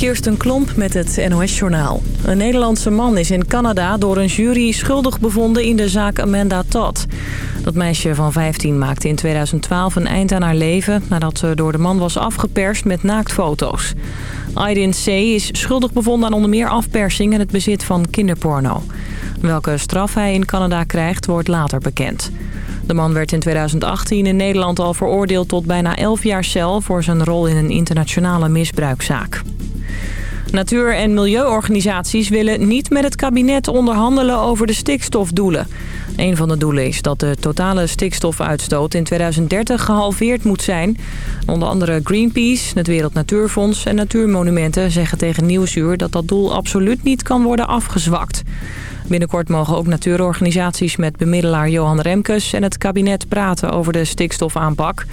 Kirsten Klomp met het NOS-journaal. Een Nederlandse man is in Canada door een jury schuldig bevonden in de zaak Amanda Todd. Dat meisje van 15 maakte in 2012 een eind aan haar leven... nadat ze door de man was afgeperst met naaktfoto's. Aydin C. is schuldig bevonden aan onder meer afpersing en het bezit van kinderporno. Welke straf hij in Canada krijgt, wordt later bekend. De man werd in 2018 in Nederland al veroordeeld tot bijna 11 jaar cel... voor zijn rol in een internationale misbruikzaak. Natuur- en milieuorganisaties willen niet met het kabinet onderhandelen over de stikstofdoelen. Een van de doelen is dat de totale stikstofuitstoot in 2030 gehalveerd moet zijn. Onder andere Greenpeace, het Wereld Natuurfonds en Natuurmonumenten zeggen tegen Nieuwsuur dat dat doel absoluut niet kan worden afgezwakt. Binnenkort mogen ook natuurorganisaties met bemiddelaar Johan Remkes en het kabinet praten over de stikstofaanpak.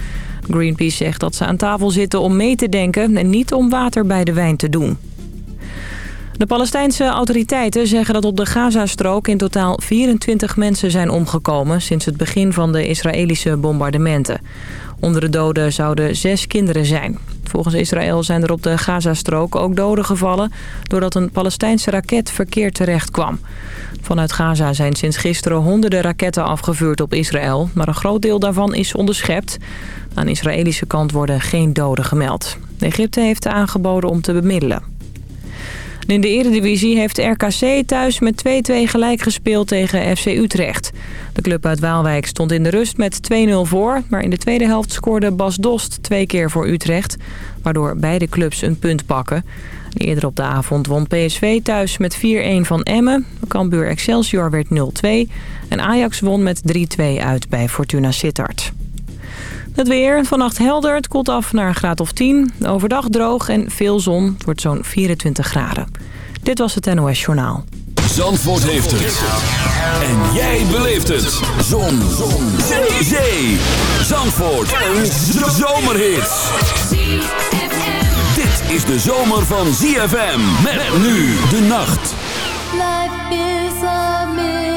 Greenpeace zegt dat ze aan tafel zitten om mee te denken en niet om water bij de wijn te doen. De Palestijnse autoriteiten zeggen dat op de Gazastrook in totaal 24 mensen zijn omgekomen sinds het begin van de Israëlische bombardementen. Onder de doden zouden zes kinderen zijn. Volgens Israël zijn er op de Gazastrook ook doden gevallen... doordat een Palestijnse raket verkeerd terecht kwam. Vanuit Gaza zijn sinds gisteren honderden raketten afgevuurd op Israël... maar een groot deel daarvan is onderschept. Aan de Israëlische kant worden geen doden gemeld. Egypte heeft aangeboden om te bemiddelen. In de eredivisie heeft RKC thuis met 2-2 gelijk gespeeld tegen FC Utrecht. De club uit Waalwijk stond in de rust met 2-0 voor... maar in de tweede helft scoorde Bas Dost twee keer voor Utrecht... waardoor beide clubs een punt pakken. Eerder op de avond won PSV thuis met 4-1 van Emmen. Cambuur Excelsior werd 0-2 en Ajax won met 3-2 uit bij Fortuna Sittard. Het weer, vannacht helder, het koelt af naar een graad of 10. Overdag droog en veel zon, het wordt zo'n 24 graden. Dit was het NOS Journaal. Zandvoort heeft het. En jij beleeft het. Zon. zon. Zee. Zee. Zandvoort. Een zomerhit. Dit is de zomer van ZFM. Met nu de nacht. Life is a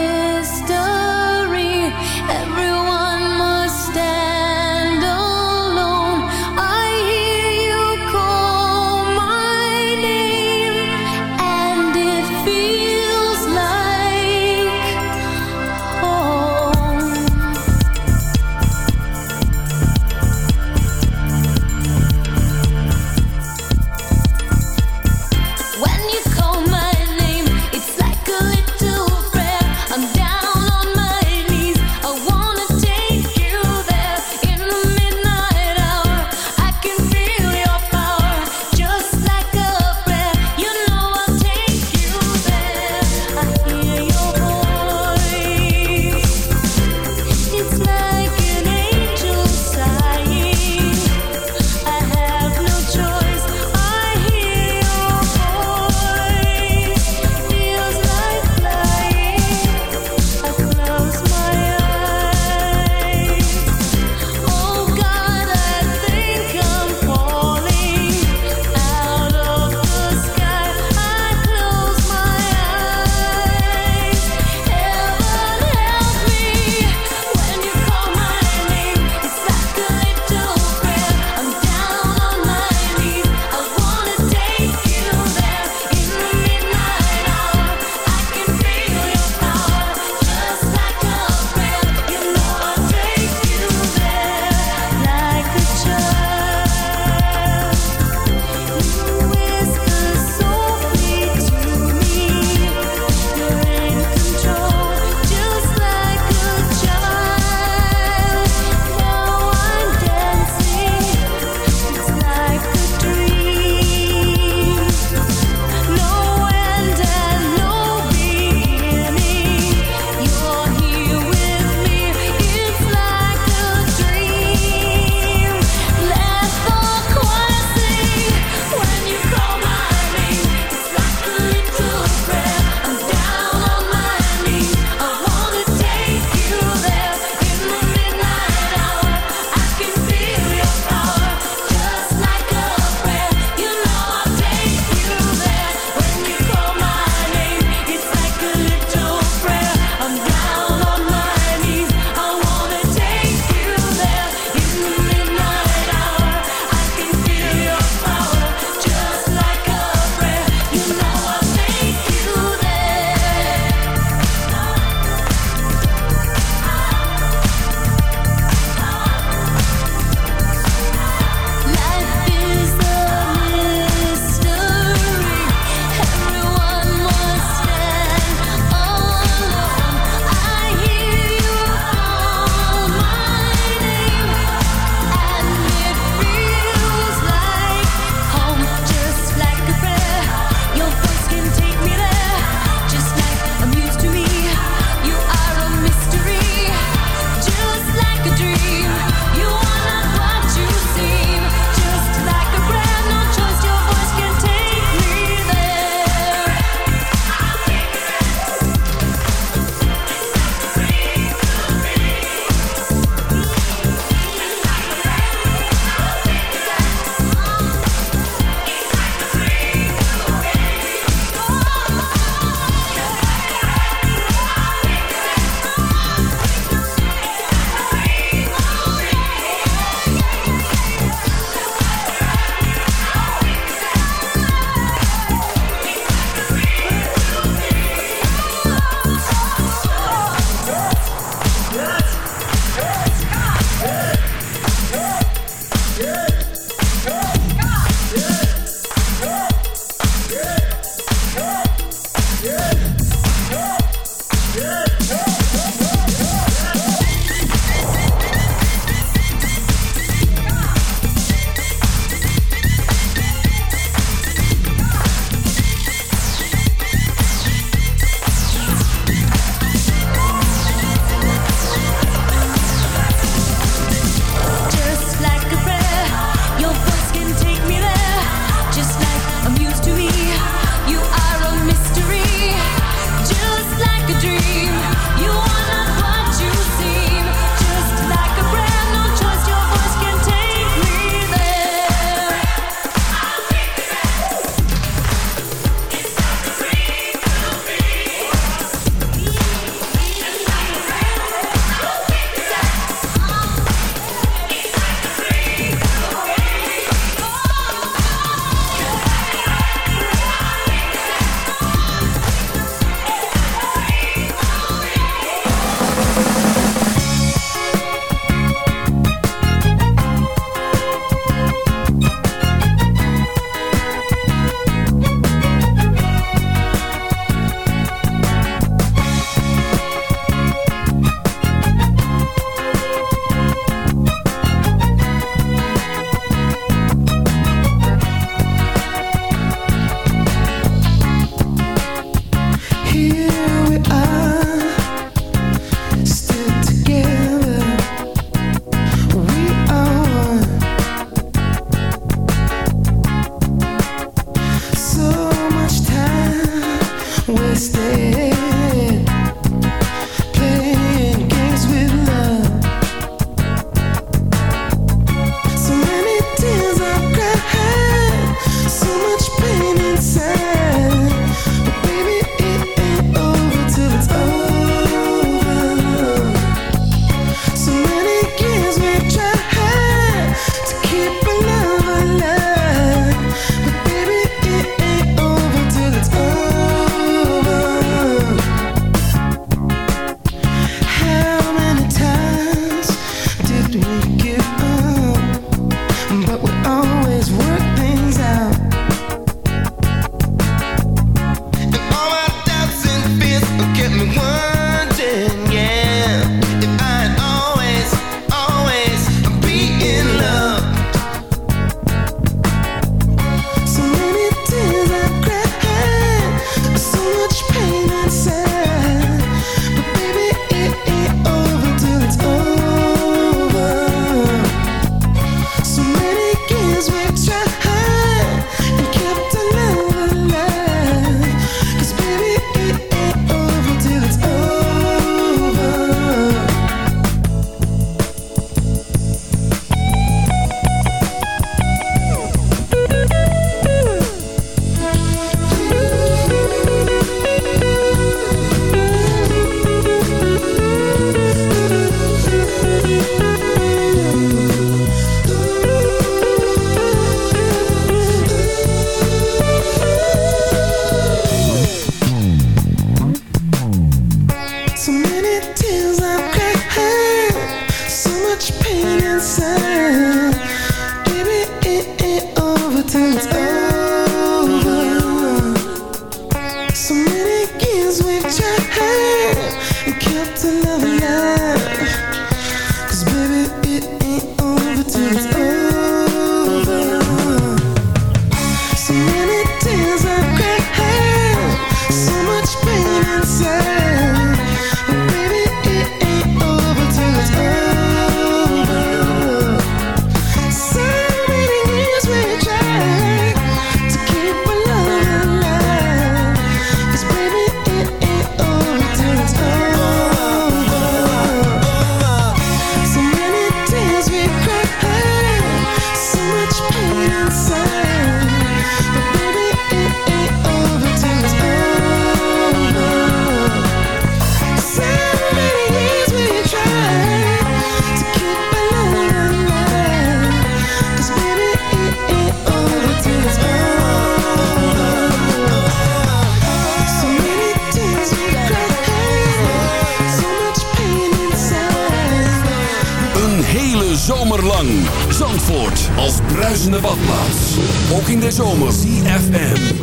lang. Zandvoort als bruisende badplaats. Ook in de zomer. CFM.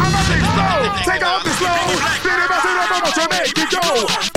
Take off the slow. It it up to make it go.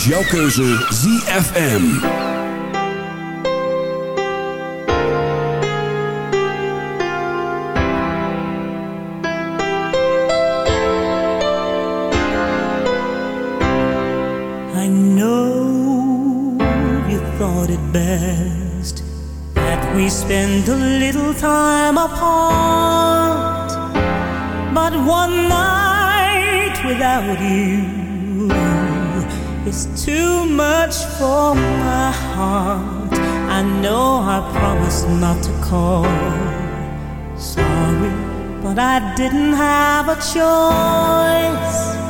Is jouw keuze ZFM. I know you thought it best that we spend a little time apart. But one night without you is too much for my heart. I know I promised not to call. Sorry, but I didn't have a choice.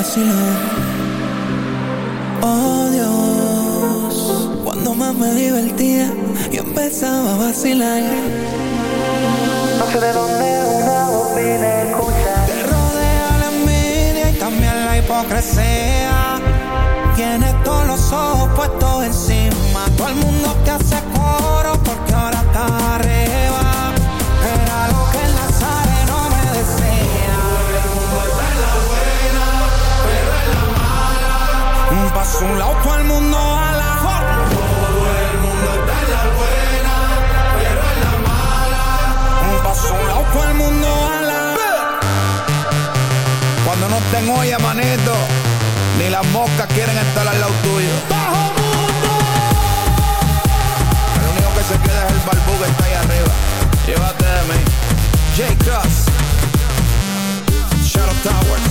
vacilón. Oh Dios, cuando más me divertía, yo empezaba a vacilar. No sé de dónde una voz viene escucha. Te rodea la envidia y también la hipocresía. Tienes todos los ojos puestos encima. Todo el mundo te hace coro porque ahora está arriba. Un a lado, el mundo ala. Todo el mundo está en la buena, pero en la mala. Un paso a un lado, el mundo ala. Cuando no estén olla, manito, ni las moscas quieren estar al lado tuyo. ¡Bajo mundo! El único que se queda es el barbú que está ahí arriba. Llévate de mí. J. Cross. Shadow Towers.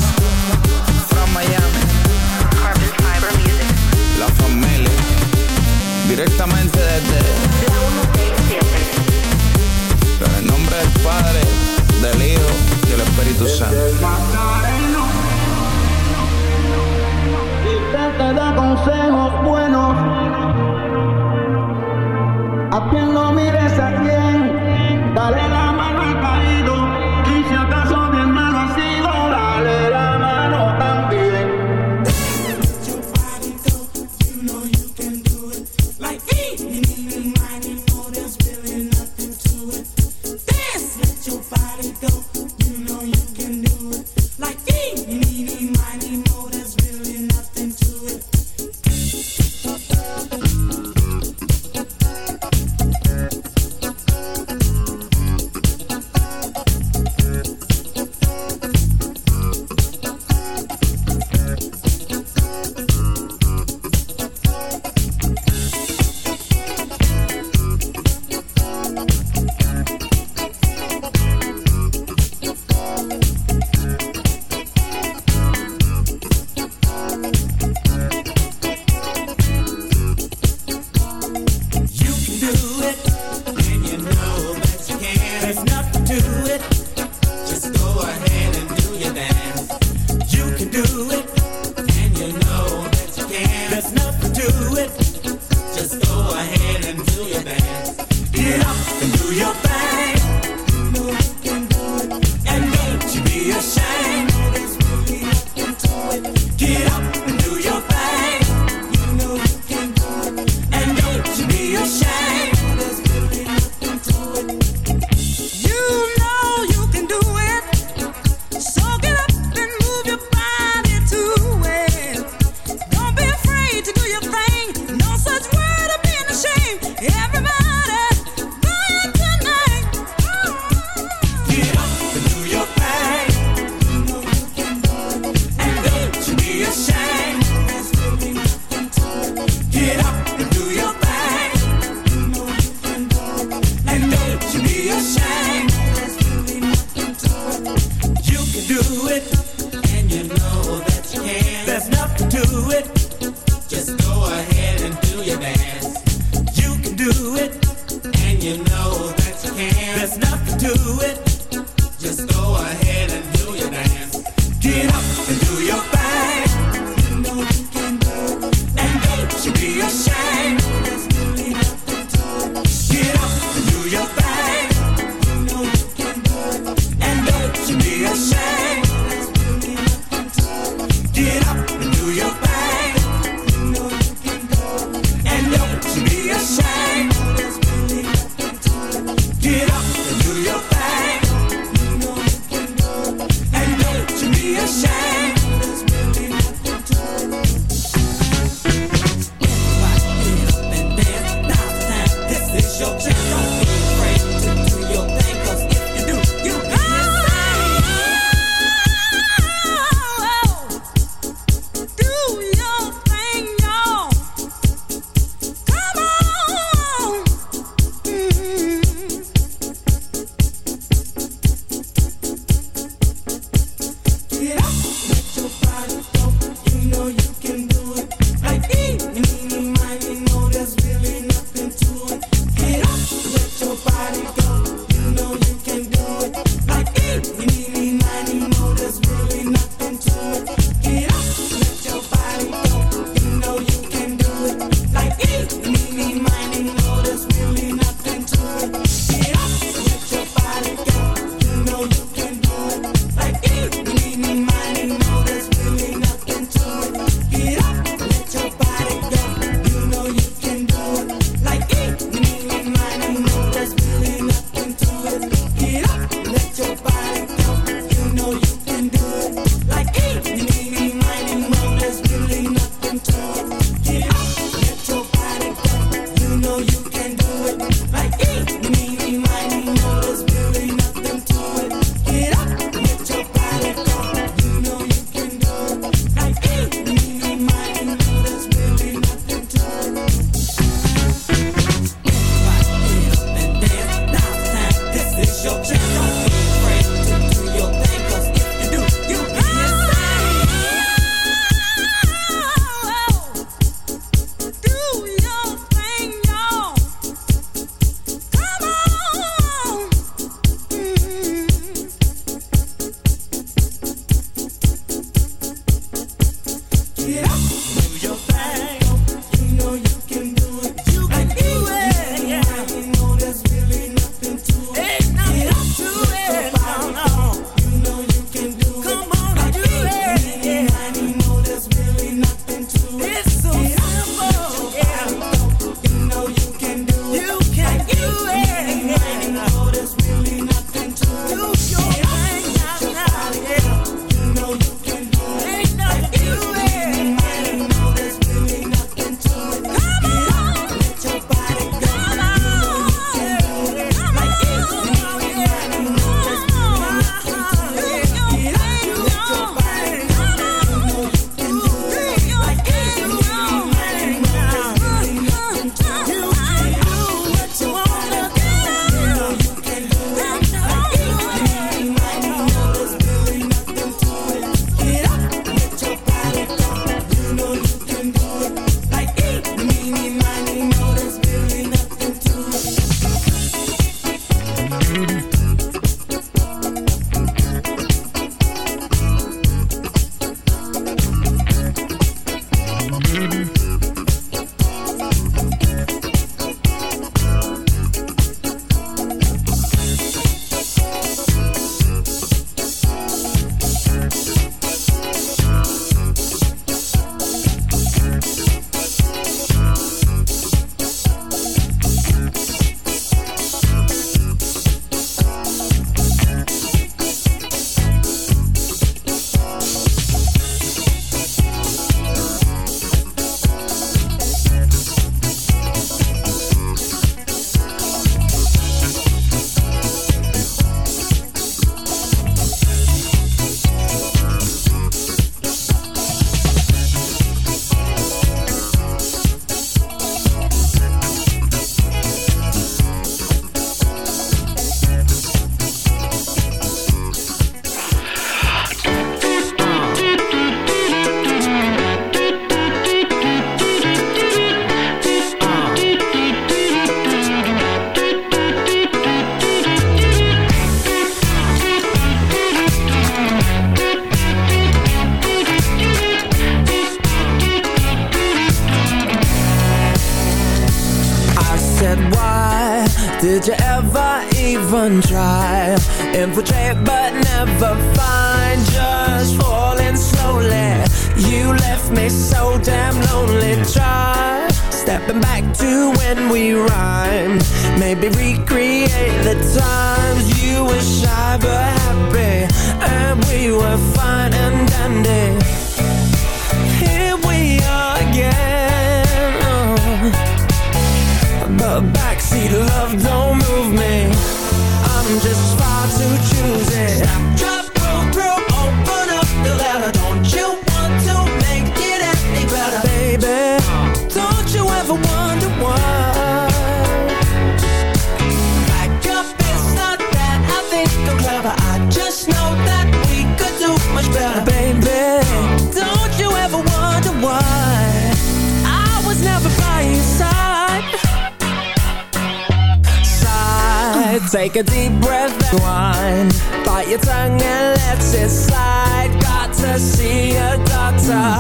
Take a deep breath and whine Bite your tongue and let it slide Got to see a doctor.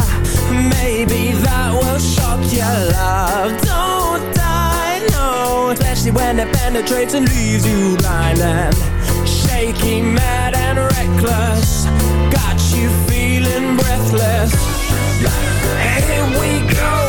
Maybe that will shock your love. Don't die, no. Especially when it penetrates and leaves you blind and Shaky, mad and reckless. Got you feeling breathless. Here we go.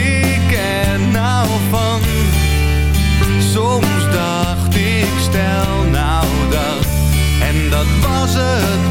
was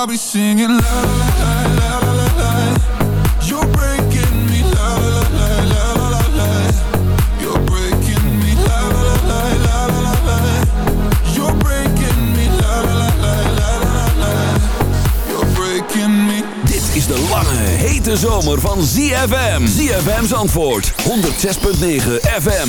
I'll be singing la la la la la la You're breaking me la la la la la la la You're breaking me la la la la la la la You're breaking me la la la la la la la You're breaking me Dit is de lange hete zomer van ZFM ZFM's antwoord 106.9 FM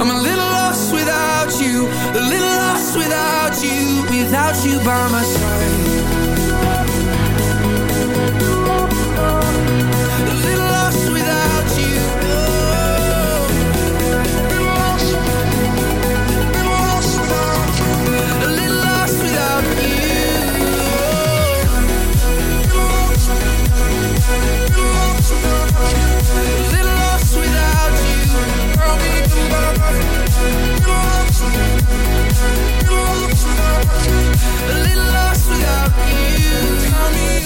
i'm a little lost by myself